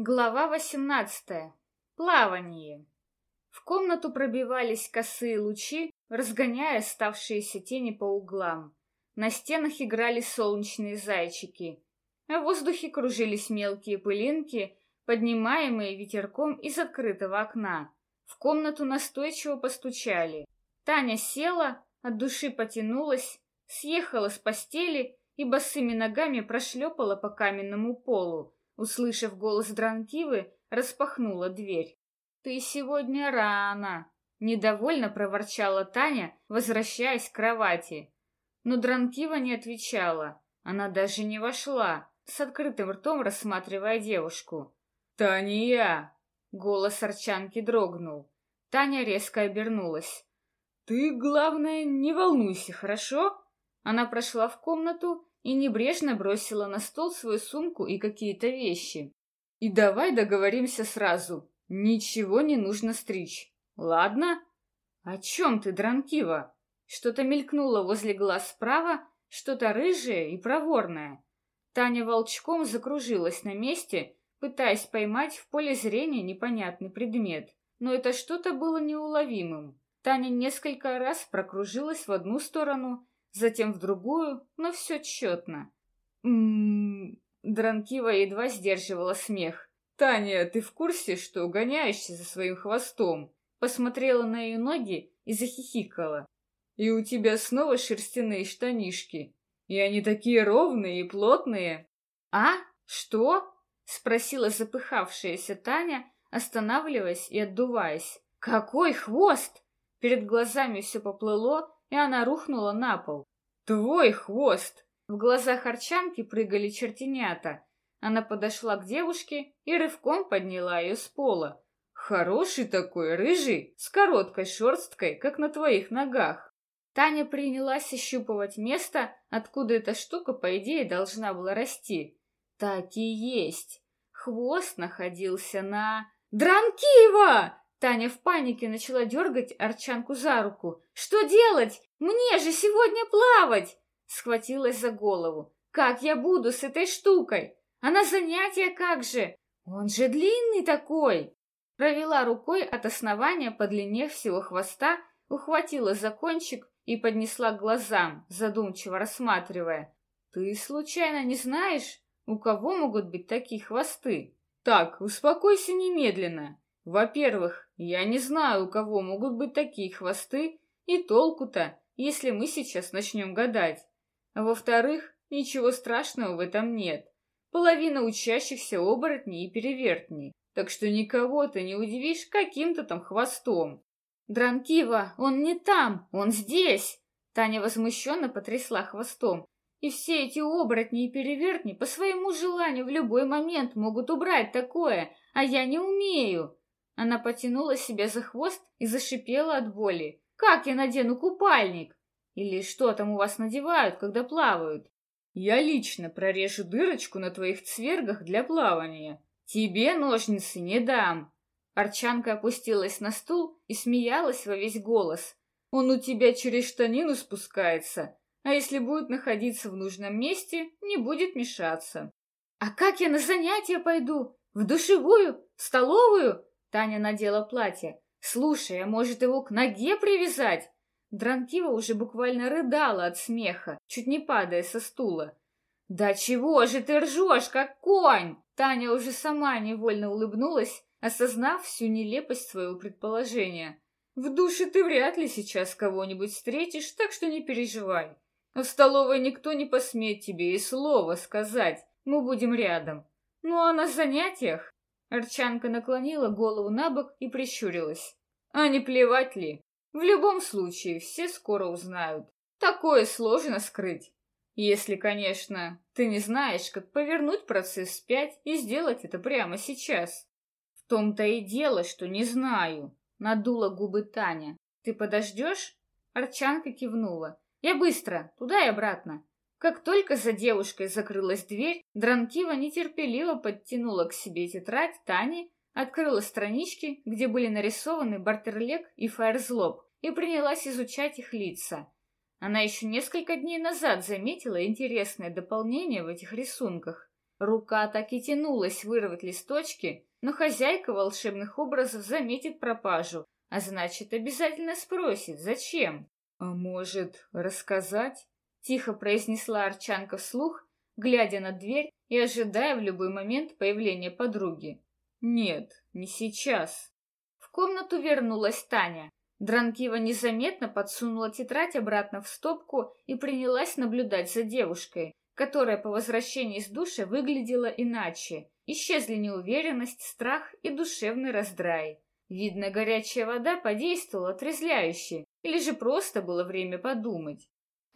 Глава восемнадцатая. Плавание. В комнату пробивались косые лучи, разгоняя оставшиеся тени по углам. На стенах играли солнечные зайчики, в воздухе кружились мелкие пылинки, поднимаемые ветерком из открытого окна. В комнату настойчиво постучали. Таня села, от души потянулась, съехала с постели и босыми ногами прошлепала по каменному полу, Услышав голос Дранкивы, распахнула дверь. «Ты сегодня рано!» — недовольно проворчала Таня, возвращаясь к кровати. Но Дранкива не отвечала. Она даже не вошла, с открытым ртом рассматривая девушку. «Таня!» — голос Арчанки дрогнул. Таня резко обернулась. «Ты, главное, не волнуйся, хорошо?» Она прошла в комнату и небрежно бросила на стол свою сумку и какие-то вещи. «И давай договоримся сразу. Ничего не нужно стричь. Ладно?» «О чем ты, Дранкива?» Что-то мелькнуло возле глаз справа, что-то рыжее и проворное. Таня волчком закружилась на месте, пытаясь поймать в поле зрения непонятный предмет. Но это что-то было неуловимым. Таня несколько раз прокружилась в одну сторону, затем в другую, но все тщетно. «М-м-м...» Дранкива едва сдерживала смех. «Таня, ты в курсе, что угоняешься за своим хвостом?» Посмотрела на ее ноги и захихикала. «И у тебя снова шерстяные штанишки. И они такие ровные и плотные». «А? Что?» — спросила запыхавшаяся Таня, останавливаясь и отдуваясь. «Какой хвост?» Перед глазами все поплыло, и она рухнула на пол. «Твой хвост!» В глазах Арчанки прыгали чертенята. Она подошла к девушке и рывком подняла ее с пола. «Хороший такой, рыжий, с короткой шерсткой, как на твоих ногах». Таня принялась ощупывать место, откуда эта штука, по идее, должна была расти. Так и есть. Хвост находился на... «Дранкива!» Таня в панике начала дергать Арчанку за руку. «Что делать? Мне же сегодня плавать!» Схватилась за голову. «Как я буду с этой штукой? А на занятия как же? Он же длинный такой!» Провела рукой от основания по длине всего хвоста, ухватила за кончик и поднесла к глазам, задумчиво рассматривая. «Ты случайно не знаешь, у кого могут быть такие хвосты?» «Так, успокойся немедленно!» Во-первых, я не знаю, у кого могут быть такие хвосты, и толку-то, если мы сейчас начнем гадать. А во-вторых, ничего страшного в этом нет. Половина учащихся оборотней и перевертней, так что никого ты не удивишь каким-то там хвостом. Дранкива, он не там, он здесь! Таня возмущенно потрясла хвостом. И все эти оборотни и перевертни по своему желанию в любой момент могут убрать такое, а я не умею. Она потянула себя за хвост и зашипела от боли. «Как я надену купальник? Или что там у вас надевают, когда плавают? Я лично прорежу дырочку на твоих цвергах для плавания. Тебе ножницы не дам». Арчанка опустилась на стул и смеялась во весь голос. «Он у тебя через штанину спускается, а если будет находиться в нужном месте, не будет мешаться». «А как я на занятия пойду? В душевую? В столовую?» Таня надела платье. «Слушай, а может его к ноге привязать?» Дранкива уже буквально рыдала от смеха, чуть не падая со стула. «Да чего же ты ржешь, как конь?» Таня уже сама невольно улыбнулась, осознав всю нелепость своего предположения. «В душе ты вряд ли сейчас кого-нибудь встретишь, так что не переживай. В столовой никто не посмеет тебе и слова сказать. Мы будем рядом. Ну а на занятиях Арчанка наклонила голову на бок и прищурилась. А не плевать ли? В любом случае, все скоро узнают. Такое сложно скрыть. Если, конечно, ты не знаешь, как повернуть процесс вспять и сделать это прямо сейчас. В том-то и дело, что не знаю. Надула губы Таня. Ты подождешь? Арчанка кивнула. Я быстро, туда и обратно. Как только за девушкой закрылась дверь, Дранкива нетерпеливо подтянула к себе тетрадь Тани, открыла странички, где были нарисованы Бартерлек и Фаерзлоб, и принялась изучать их лица. Она еще несколько дней назад заметила интересное дополнение в этих рисунках. Рука так и тянулась вырвать листочки, но хозяйка волшебных образов заметит пропажу, а значит, обязательно спросит, зачем. «А может, рассказать?» — тихо произнесла Арчанка вслух, глядя на дверь и ожидая в любой момент появления подруги. «Нет, не сейчас». В комнату вернулась Таня. Дранкива незаметно подсунула тетрадь обратно в стопку и принялась наблюдать за девушкой, которая по возвращении с душа выглядела иначе. Исчезли неуверенность, страх и душевный раздрай. Видно, горячая вода подействовала отрезвляюще, или же просто было время подумать.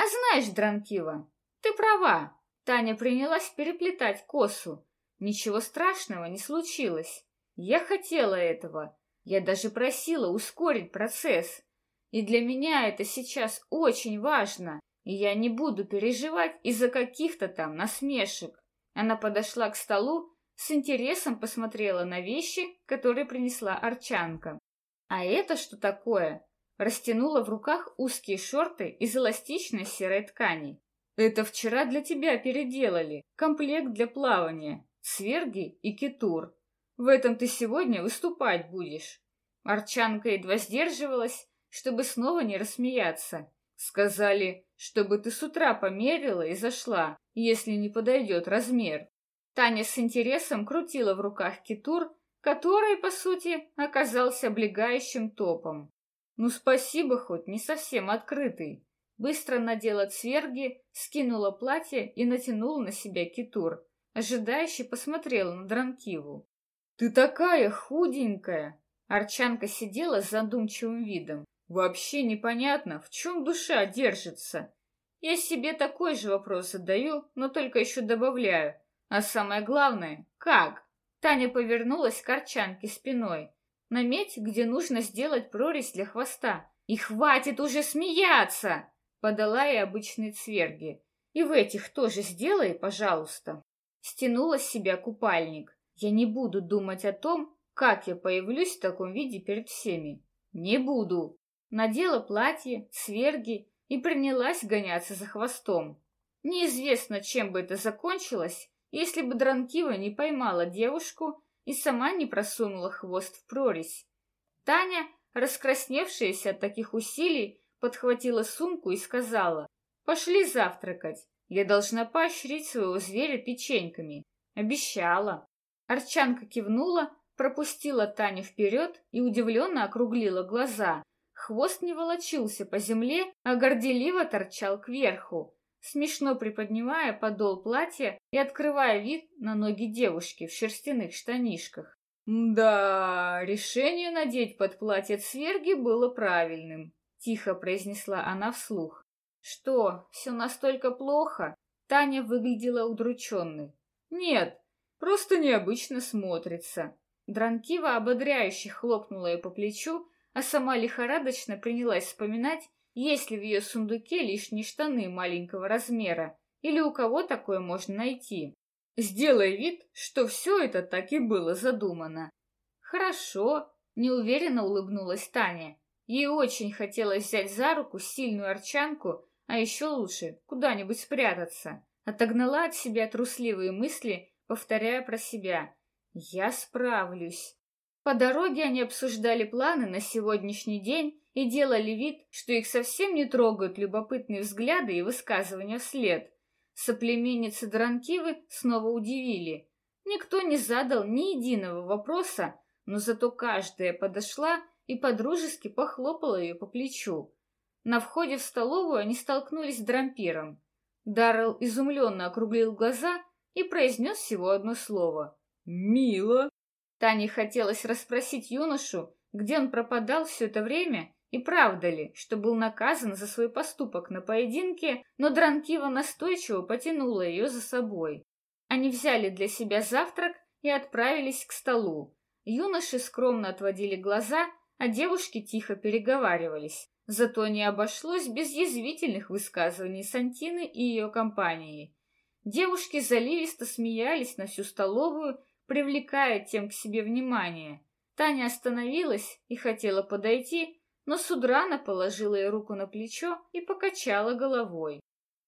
А знаешь, Дранкива, ты права. Таня принялась переплетать косу. Ничего страшного не случилось. Я хотела этого. Я даже просила ускорить процесс. И для меня это сейчас очень важно, и я не буду переживать из-за каких-то там насмешек. Она подошла к столу, с интересом посмотрела на вещи, которые принесла Арчанка. А это что такое? Растянула в руках узкие шорты из эластичной серой ткани. Это вчера для тебя переделали. Комплект для плавания. Сверги и китур. В этом ты сегодня выступать будешь. Арчанка едва сдерживалась, чтобы снова не рассмеяться. Сказали, чтобы ты с утра померила и зашла, если не подойдет размер. Таня с интересом крутила в руках китур, который, по сути, оказался облегающим топом. Ну, спасибо, хоть не совсем открытый. Быстро надела цверги, скинула платье и натянула на себя китур. Ожидающе посмотрела на Дранкиву. «Ты такая худенькая!» Арчанка сидела с задумчивым видом. «Вообще непонятно, в чем душа держится. Я себе такой же вопрос задаю, но только еще добавляю. А самое главное, как? Таня повернулась к Арчанке спиной. Наметь, где нужно сделать прорезь для хвоста. И хватит уже смеяться! Подала ей обычные цверги. И в этих тоже сделай, пожалуйста. Стянула с себя купальник. Я не буду думать о том, как я появлюсь в таком виде перед всеми. Не буду. Надела платье, сверги и принялась гоняться за хвостом. Неизвестно, чем бы это закончилось, если бы Дранкива не поймала девушку и сама не просунула хвост в прорезь. Таня, раскрасневшаяся от таких усилий, подхватила сумку и сказала, «Пошли завтракать. Я должна поощрить своего зверя печеньками». Обещала. Арчанка кивнула, пропустила Таню вперед и удивленно округлила глаза. Хвост не волочился по земле, а горделиво торчал кверху смешно приподнимая подол платья и открывая вид на ноги девушки в шерстяных штанишках. «Да, решение надеть под платье цверги было правильным», — тихо произнесла она вслух. «Что, все настолько плохо?» Таня выглядела удрученной. «Нет, просто необычно смотрится». Дранкива ободряюще хлопнула ее по плечу, а сама лихорадочно принялась вспоминать, есть ли в ее сундуке лишние штаны маленького размера, или у кого такое можно найти. Сделай вид, что все это так и было задумано. Хорошо, неуверенно улыбнулась Таня. Ей очень хотелось взять за руку сильную арчанку, а еще лучше куда-нибудь спрятаться. Отогнала от себя трусливые мысли, повторяя про себя. «Я справлюсь». По дороге они обсуждали планы на сегодняшний день и делали вид, что их совсем не трогают любопытные взгляды и высказывания вслед. Соплеменницы Дранкивы снова удивили. Никто не задал ни единого вопроса, но зато каждая подошла и подружески похлопала ее по плечу. На входе в столовую они столкнулись с Дрампиром. Даррелл изумленно округлил глаза и произнес всего одно слово. «Мило!» Тане хотелось расспросить юношу, где он пропадал все это время и правда ли, что был наказан за свой поступок на поединке, но Дранкива настойчиво потянула ее за собой. Они взяли для себя завтрак и отправились к столу. Юноши скромно отводили глаза, а девушки тихо переговаривались. Зато не обошлось без язвительных высказываний Сантины и ее компании. Девушки заливисто смеялись на всю столовую, привлекая тем к себе внимание. Таня остановилась и хотела подойти, но Судрана положила ей руку на плечо и покачала головой.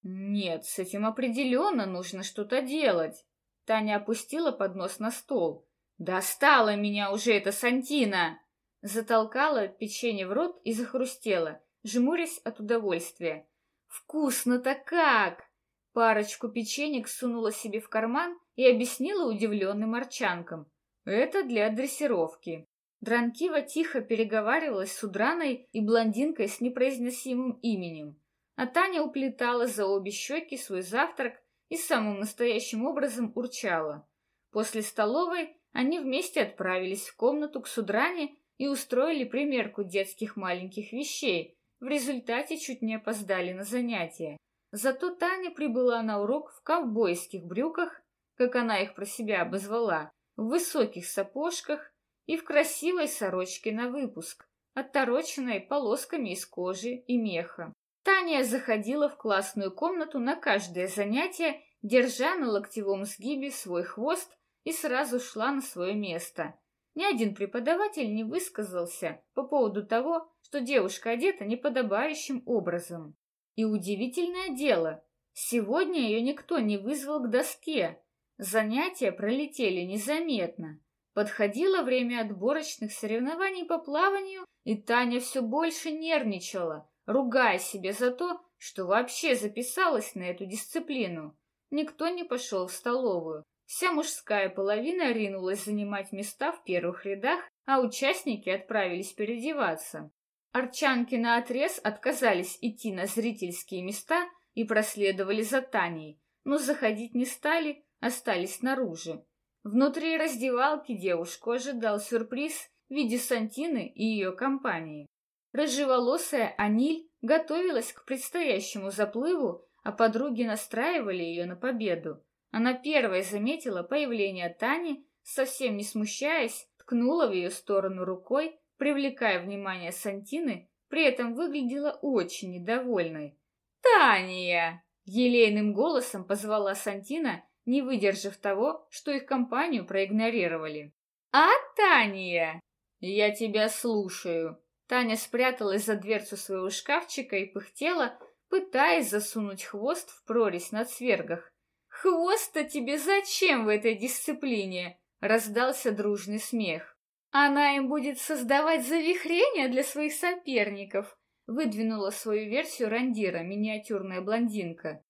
«Нет, с этим определенно нужно что-то делать». Таня опустила поднос на стол. «Достала меня уже эта Сантина!» Затолкала печенье в рот и захрустела, жмурясь от удовольствия. «Вкусно-то как!» Парочку печенек сунула себе в карман и объяснила удивленным арчанкам. «Это для дрессировки». Дранкива тихо переговаривалась с удраной и блондинкой с непроизносимым именем, а Таня уплетала за обе щеки свой завтрак и самым настоящим образом урчала. После столовой они вместе отправились в комнату к Судране и устроили примерку детских маленьких вещей, в результате чуть не опоздали на занятия. Зато Таня прибыла на урок в ковбойских брюках, как она их про себя обозвала, в высоких сапожках и в красивой сорочке на выпуск, оттороченной полосками из кожи и меха. Таня заходила в классную комнату на каждое занятие, держа на локтевом сгибе свой хвост и сразу шла на свое место. Ни один преподаватель не высказался по поводу того, что девушка одета неподобающим образом. И удивительное дело, сегодня ее никто не вызвал к доске. Занятия пролетели незаметно. Подходило время отборочных соревнований по плаванию, и Таня все больше нервничала, ругая себя за то, что вообще записалась на эту дисциплину. Никто не пошел в столовую. Вся мужская половина ринулась занимать места в первых рядах, а участники отправились переодеваться. Арчанки наотрез отказались идти на зрительские места и проследовали за Таней, но заходить не стали, остались снаружи. Внутри раздевалки девушку ожидал сюрприз в виде Сантины и ее компании. Рыжеволосая Аниль готовилась к предстоящему заплыву, а подруги настраивали ее на победу. Она первой заметила появление Тани, совсем не смущаясь, ткнула в ее сторону рукой, привлекая внимание Сантины, при этом выглядела очень недовольной. «Таня!» — елейным голосом позвала Сантина, не выдержав того, что их компанию проигнорировали. «А, Таня?» «Я тебя слушаю», Таня спряталась за дверцу своего шкафчика и пыхтела, пытаясь засунуть хвост в прорезь на свергах. «Хвост-то тебе зачем в этой дисциплине?» — раздался дружный смех. «Она им будет создавать завихрения для своих соперников», — выдвинула свою версию Рандира, миниатюрная блондинка.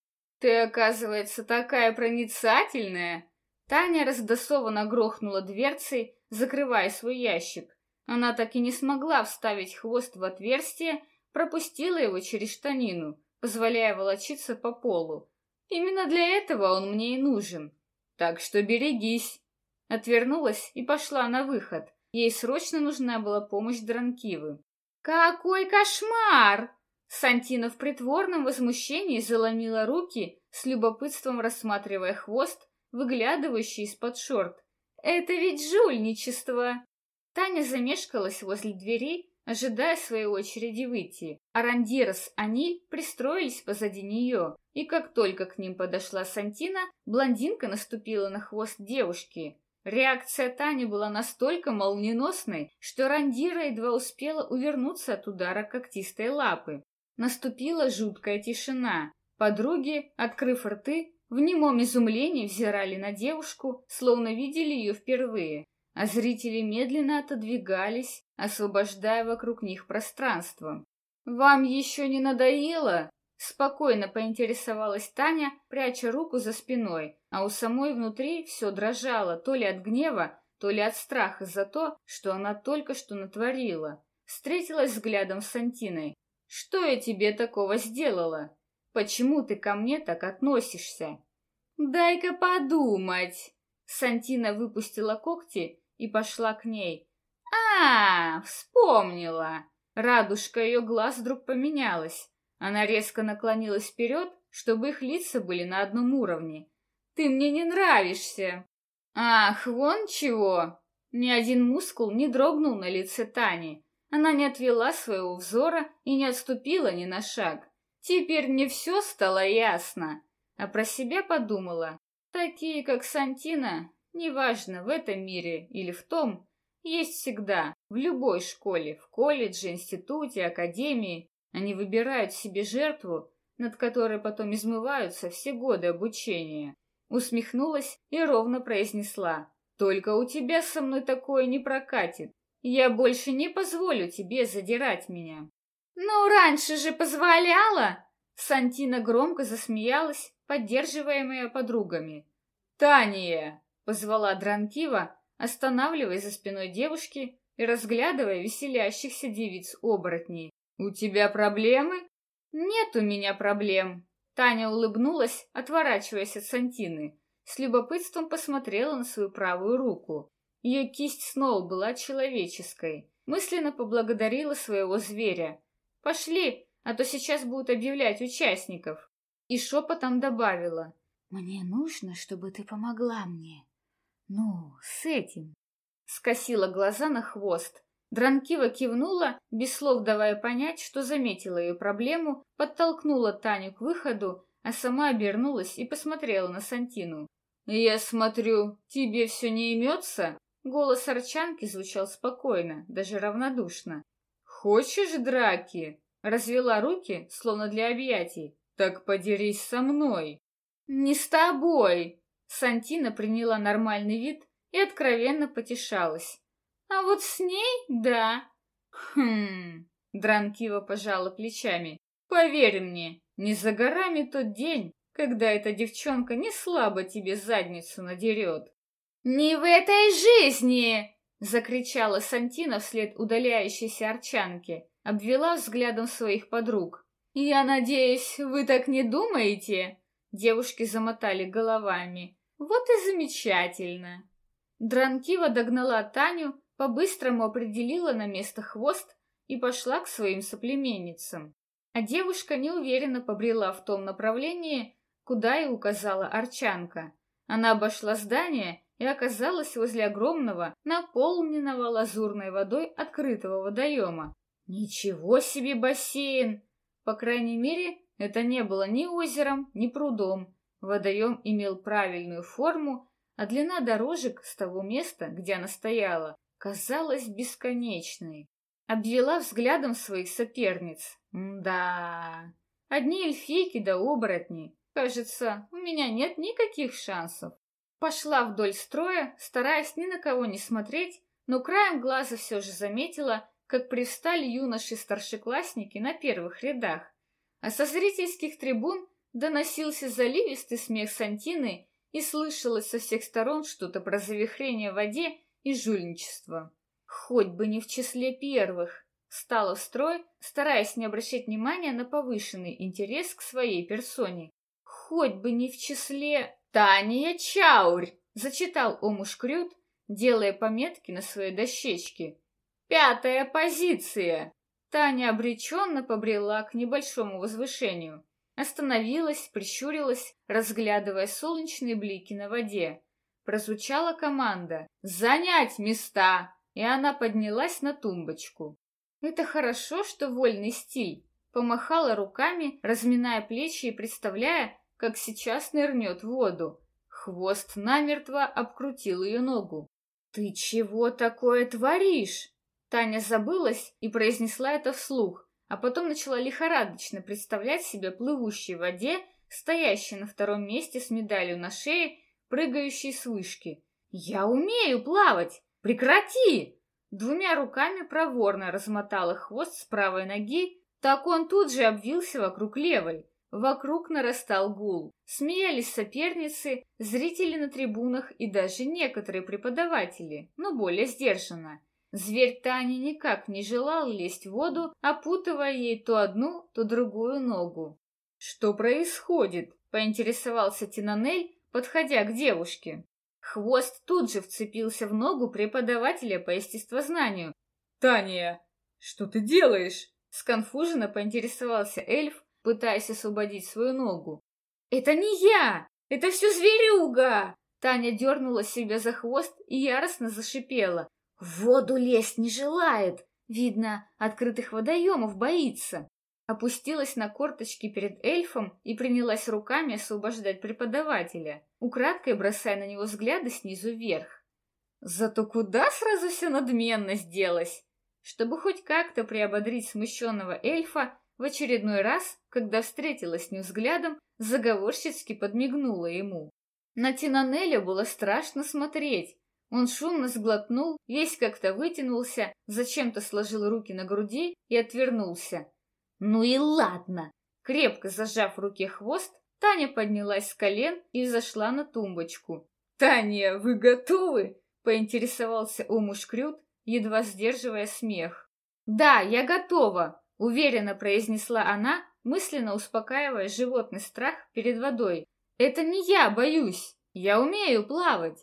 «Ты, оказывается, такая проницательная!» Таня раздосованно грохнула дверцей, закрывая свой ящик. Она так и не смогла вставить хвост в отверстие, пропустила его через штанину, позволяя волочиться по полу. Именно для этого он мне и нужен. Так что берегись. Отвернулась и пошла на выход. Ей срочно нужна была помощь Дранкивы. «Какой кошмар!» Сантина в притворном возмущении заломила руки, с любопытством рассматривая хвост, выглядывающий из-под шорт. «Это ведь жульничество!» Таня замешкалась возле двери, ожидая своей очереди выйти. Арандира с Аниль пристроились позади нее, и как только к ним подошла Сантина, блондинка наступила на хвост девушки. Реакция Тани была настолько молниеносной, что Рандира едва успела увернуться от удара когтистой лапы. Наступила жуткая тишина. Подруги, открыв рты, в немом изумлении взирали на девушку, словно видели ее впервые а зрители медленно отодвигались, освобождая вокруг них пространство. «Вам еще не надоело?» Спокойно поинтересовалась Таня, пряча руку за спиной, а у самой внутри все дрожало то ли от гнева, то ли от страха за то, что она только что натворила. Встретилась взглядом с Сантиной. «Что я тебе такого сделала? Почему ты ко мне так относишься?» «Дай-ка подумать!» Сантина выпустила когти и пошла к ней. а, вспомнила!» Радужка ее глаз вдруг поменялась. Она резко наклонилась вперед, чтобы их лица были на одном уровне. «Ты мне не нравишься!» «Ах, вон чего!» Ни один мускул не дрогнул на лице Тани. Она не отвела своего взора и не отступила ни на шаг. Теперь мне все стало ясно. А про себя подумала. Такие, как Сантина, Неважно, в этом мире или в том, есть всегда, в любой школе, в колледже, институте, академии. Они выбирают себе жертву, над которой потом измываются все годы обучения. усмехнулась и ровно произнесла. «Только у тебя со мной такое не прокатит. Я больше не позволю тебе задирать меня». «Ну, раньше же позволяла!» Сантина громко засмеялась, поддерживаемая подругами. «Тания!» — позвала Дранкива, останавливаясь за спиной девушки и разглядывая веселящихся девиц-оборотней. «У тебя проблемы?» «Нет у меня проблем». Таня улыбнулась, отворачиваясь от Сантины. С любопытством посмотрела на свою правую руку. Ее кисть снова была человеческой. Мысленно поблагодарила своего зверя. «Пошли, а то сейчас будут объявлять участников». И шепотом добавила. «Мне нужно, чтобы ты помогла мне. Ну, с этим». Скосила глаза на хвост. Дранкива кивнула, без слов давая понять, что заметила ее проблему, подтолкнула Таню к выходу, а сама обернулась и посмотрела на Сантину. «Я смотрю, тебе все не имется?» Голос Арчанки звучал спокойно, даже равнодушно. «Хочешь драки?» Развела руки, словно для объятий. «Так подерись со мной!» «Не с тобой!» Сантина приняла нормальный вид и откровенно потешалась. «А вот с ней — да!» «Хм...» Дранкива пожала плечами. «Поверь мне, не за горами тот день, когда эта девчонка не слабо тебе задницу надерет». «Не в этой жизни!» — закричала Сантина вслед удаляющейся арчанке, обвела взглядом своих подруг. «Я надеюсь, вы так не думаете?» Девушки замотали головами. «Вот и замечательно!» Дранкива догнала Таню, по-быстрому определила на место хвост и пошла к своим соплеменницам. А девушка неуверенно побрела в том направлении, куда и указала Арчанка. Она обошла здание и оказалась возле огромного, наполненного лазурной водой открытого водоема. Ничего себе бассейн! По крайней мере, это не было ни озером, ни прудом. Водоем имел правильную форму, а длина дорожек с того места, где она стояла, казалась бесконечной. Обвела взглядом своих соперниц. Да, одни эльфийки да оборотни. Кажется, у меня нет никаких шансов. Пошла вдоль строя, стараясь ни на кого не смотреть, но краем глаза все же заметила, как привстали юноши-старшеклассники на первых рядах, а со зрительских трибун доносился заливистый смех Сантины и слышалось со всех сторон что-то про завихрение в воде и жульничество. Хоть бы не в числе первых. Стала в строй, стараясь не обращать внимания на повышенный интерес к своей персоне. Хоть бы не в числе... «Таня Чаурь!» — зачитал Омуш делая пометки на своей дощечке. «Пятая позиция!» Таня обреченно побрела к небольшому возвышению. Остановилась, прищурилась, разглядывая солнечные блики на воде. Прозвучала команда «Занять места!» и она поднялась на тумбочку. Это хорошо, что вольный стиль. Помахала руками, разминая плечи и представляя, как сейчас нырнет в воду. Хвост намертво обкрутил ее ногу. «Ты чего такое творишь?» Таня забылась и произнесла это вслух, а потом начала лихорадочно представлять себя плывущей в воде, стоящей на втором месте с медалью на шее, прыгающей с вышки. «Я умею плавать! Прекрати!» Двумя руками проворно размотала хвост с правой ноги, так он тут же обвился вокруг левой. Вокруг нарастал гул. Смеялись соперницы, зрители на трибунах и даже некоторые преподаватели, но более сдержанно. Зверь Тани никак не желал лезть в воду, опутывая ей то одну, то другую ногу. «Что происходит?» — поинтересовался Тинанель, подходя к девушке. Хвост тут же вцепился в ногу преподавателя по естествознанию. «Таня, что ты делаешь?» Сконфуженно поинтересовался эльф, пытаясь освободить свою ногу. «Это не я! Это все зверюга!» Таня дернула себя за хвост и яростно зашипела. «В воду лезть не желает! Видно, открытых водоемов боится!» Опустилась на корточки перед эльфом и принялась руками освобождать преподавателя, украдкой бросая на него взгляды снизу вверх. Зато куда сразу все надменно сделалось? Чтобы хоть как-то приободрить смущенного эльфа, в очередной раз, когда встретилась с ним взглядом, заговорщицки подмигнула ему. На Тинанеля было страшно смотреть. Он шумно сглотнул, весь как-то вытянулся, зачем-то сложил руки на груди и отвернулся. «Ну и ладно!» Крепко зажав в руке хвост, Таня поднялась с колен и зашла на тумбочку. «Таня, вы готовы?» — поинтересовался Омуш Крют, едва сдерживая смех. «Да, я готова!» — уверенно произнесла она, мысленно успокаивая животный страх перед водой. «Это не я боюсь! Я умею плавать!»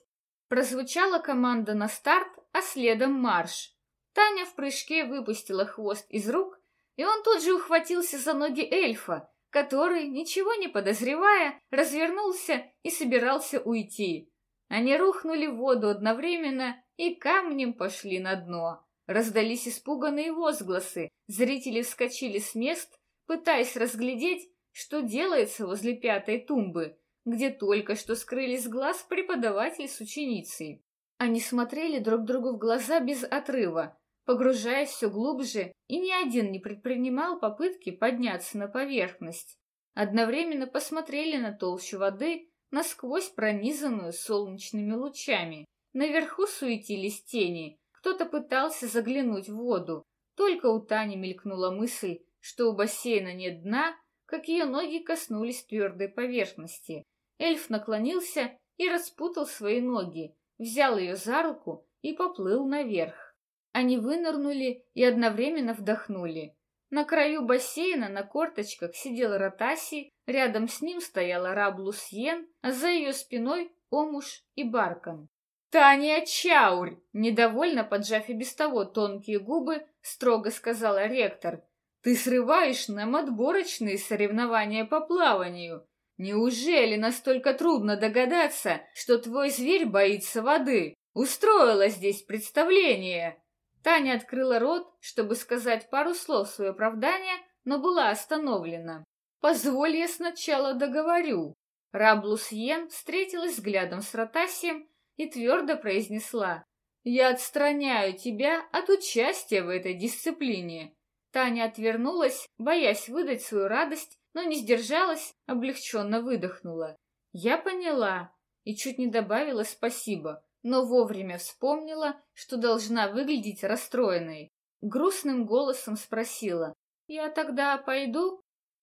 Прозвучала команда на старт, а следом марш. Таня в прыжке выпустила хвост из рук, и он тут же ухватился за ноги эльфа, который, ничего не подозревая, развернулся и собирался уйти. Они рухнули в воду одновременно и камнем пошли на дно. Раздались испуганные возгласы, зрители вскочили с мест, пытаясь разглядеть, что делается возле пятой тумбы, где только что скрылись глаз преподаватель с ученицей. Они смотрели друг другу в глаза без отрыва, погружаясь все глубже, и ни один не предпринимал попытки подняться на поверхность. Одновременно посмотрели на толщу воды, насквозь пронизанную солнечными лучами. Наверху суетились тени, кто-то пытался заглянуть в воду. Только у Тани мелькнула мысль, что у бассейна нет дна, как ее ноги коснулись твердой поверхности. Эльф наклонился и распутал свои ноги, взял ее за руку и поплыл наверх. Они вынырнули и одновременно вдохнули. На краю бассейна на корточках сидел Ротаси, рядом с ним стояла Раблусьен, а за ее спиной Омуш и Баркан. «Таня Чаурь!» — недовольно поджав и без того тонкие губы, строго сказала ректор. «Ты срываешь нам отборочные соревнования по плаванию. Неужели настолько трудно догадаться, что твой зверь боится воды? Устроила здесь представление!» Таня открыла рот, чтобы сказать пару слов свое оправдание, но была остановлена. «Позволь я сначала договорю». Раблус Йен встретилась взглядом с Ротасием и твердо произнесла «Я отстраняю тебя от участия в этой дисциплине». Таня отвернулась, боясь выдать свою радость но не сдержалась, облегченно выдохнула. Я поняла и чуть не добавила спасибо, но вовремя вспомнила, что должна выглядеть расстроенной. Грустным голосом спросила, «Я тогда пойду?»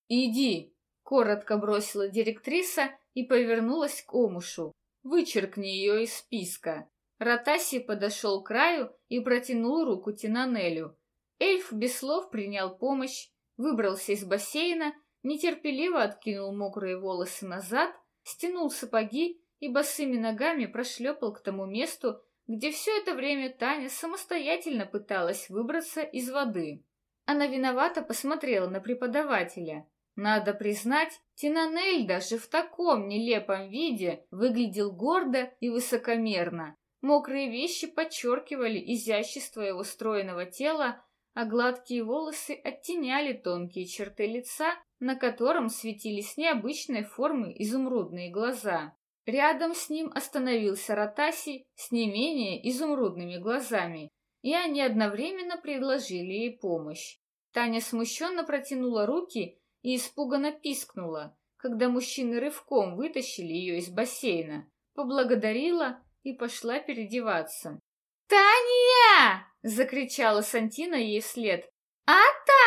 «Иди», — коротко бросила директриса и повернулась к Омушу. «Вычеркни ее из списка». Ротаси подошел к краю и протянул руку Тинанелю. Эльф без слов принял помощь, выбрался из бассейна нетерпеливо откинул мокрые волосы назад, стянул сапоги и босыми ногами прошлепал к тому месту, где все это время Таня самостоятельно пыталась выбраться из воды. Она виновато посмотрела на преподавателя. Надо признать, Тинанель даже в таком нелепом виде выглядел гордо и высокомерно. Мокрые вещи подчеркивали изящество его стройного тела, а гладкие волосы оттеняли тонкие черты лица на котором светились необычной формы изумрудные глаза. Рядом с ним остановился Ротаси с не менее изумрудными глазами, и они одновременно предложили ей помощь. Таня смущенно протянула руки и испуганно пискнула, когда мужчины рывком вытащили ее из бассейна, поблагодарила и пошла переодеваться. «Таня!» — закричала Сантина ей вслед. «А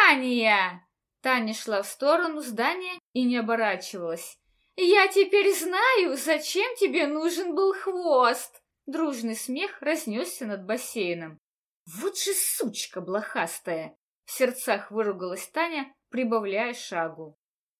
Таня!» Таня шла в сторону здания и не оборачивалась. «Я теперь знаю, зачем тебе нужен был хвост!» Дружный смех разнесся над бассейном. «Вот же сучка блохастая!» В сердцах выругалась Таня, прибавляя шагу.